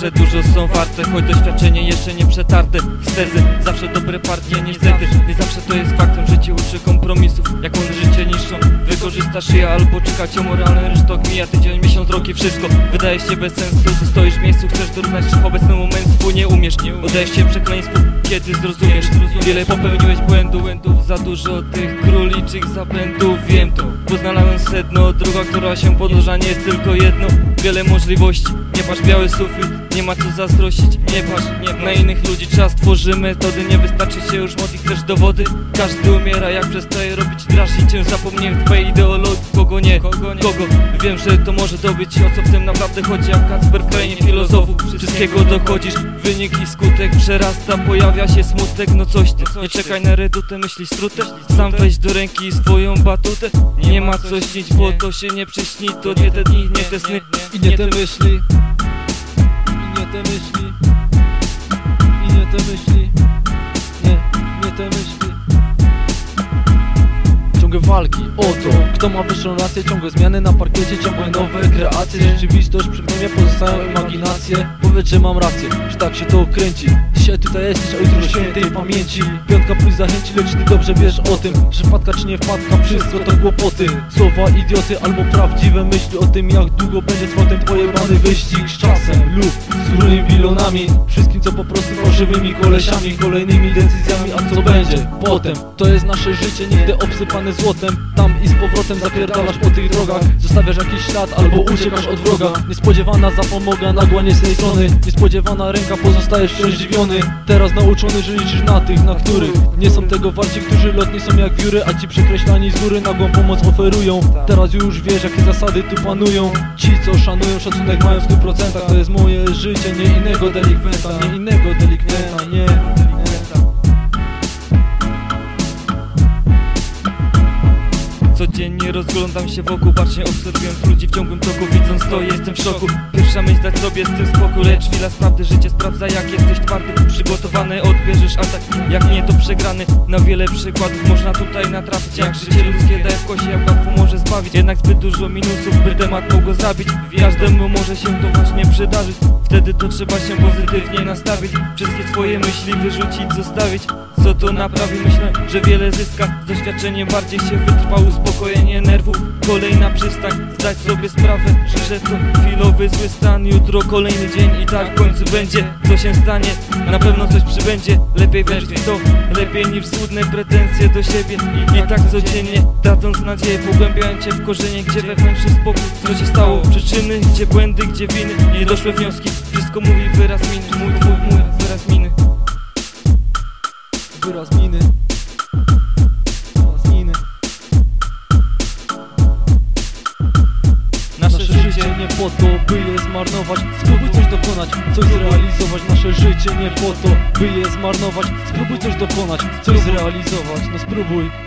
że dużo są warte Choć doświadczenie jeszcze nie przetarte. Wstezy, zawsze dobre partie niestety Nie zawsze to jest faktem, życie uczy kompromisów Jak one życie niszczą. Wykorzystasz je albo czekać o moralny rynsztok Mija tydzień, miesiąc, rok i wszystko. Wydaje się bez sensu, stoisz w miejscu Chcesz dorównać obecnemu męstwu, nie umiesz Udajesz się przekleństwu, kiedy zrozumiesz Wiele popełniłeś błędów, błędów Za dużo tych króliczych zapędów Wiem to, poznałem sedno Droga, która się podąża nie jest tylko jedno. Wiele możliwości, nie patrz biały sufit Nie ma co zazdrościć, nie patrz nie, Na innych ludzi czas tworzy metody Nie wystarczy się już motyw, chcesz dowody. Każdy umiera jak przestaje robić drażni cię Zapomniałem twojej ideologii, kogo nie, kogo nie Kogo, wiem, że to może dobyć O co w tym naprawdę chodzi, jak Kacper w filozofów Wszystkiego dochodzisz, wynik i skutek przerasta Pojawia się smutek, no coś ty Nie czekaj na redutę, myśli strutę Sam weź do ręki swoją batutę. Nie ma co śnić, bo to się nie przyśni To nie te dni, nie te sny. I nie te myśli. I nie te myśli. I nie te myśli. Nie, nie te myśli walki o to Kto ma wyższą rację. Ciągłe zmiany na parkiecie Ciągłe nowe kreacje. Rzeczywistość przypomina pozostają imaginacje. Powiedz, że mam rację Że tak się to kręci. Dzisiaj tutaj jesteś, a jutro świętej pamięci. Piątka plus zachęci, lecz ty dobrze wiesz o tym Że wpadka czy nie wpadka, wszystko to kłopoty. Słowa idioty albo prawdziwe myśli o tym Jak długo będzie trwał ten pojebany wyścig Z czasem lub z różnymi bilonami Wszystkim co po prostu fałszywymi kolesiami Kolejnymi decyzjami, a co będzie potem? To jest nasze życie, nigdy obsypane złotem. Tam i z powrotem zapierdalasz po tych drogach. Zostawiasz jakiś ślad albo uciekasz od wroga. Niespodziewana zapomoga, nagła nie z tej strony Niespodziewana ręka, pozostajesz wciąż zdziwiony. Teraz nauczony, że liczysz na tych, na których. Nie są tego warci, którzy lotni są jak wióry A ci przekreślani z góry nagłą pomoc oferują. Teraz już wiesz jakie zasady tu panują. Ci co szanują, szacunek mają w stu procentach. To jest moje życie, nie innego delikwenta Nie innego delikwenta, nie Codziennie rozglądam się wokół, bacznie obserwując ludzi w ciągłym toku Widząc to jestem w szoku. Pierwsza myśl dać sobie z tym spokój Lecz chwila sprawdy, życie sprawdza jak jesteś twardy. Przygotowany, odbierzesz atak Jak nie to przegrany. Na wiele przykładów można tutaj natrafić Jak życie ludzkie daje w kosie, jak łatwo może zbawić. Jednak zbyt dużo minusów, by temat mógł go zabić. Każdemu może się to właśnie przydarzyć. Wtedy to trzeba się pozytywnie nastawić. Wszystkie swoje myśli wyrzucić, zostawić Co to naprawi? Myślę, że wiele zyska. Z doświadczeniem bardziej się wytrwa. Uspokojenie nerwów, kolejna przystań. Zdać sobie sprawę, że to chwilowy zły stan. Jutro kolejny dzień i tak w końcu będzie Co się stanie? Na pewno coś przybędzie. Lepiej wierzyć w to, lepiej niż złudne pretensje do siebie. I, i tak codziennie, tracąc nadzieję Pogłębiając się w korzenie, gdzie wewnętrzny spokój. Co się stało? Przyczyny, gdzie błędy, gdzie winy. Niedoszłe wnioski, wszystko mówi wyraz miny. Mój, mój, mój wyraz miny Wyraz miny życie nie po to, by je zmarnować. Spróbuj coś dokonać, coś zrealizować. Nasze życie nie po to, by je zmarnować. Spróbuj coś dokonać, coś zrealizować. No spróbuj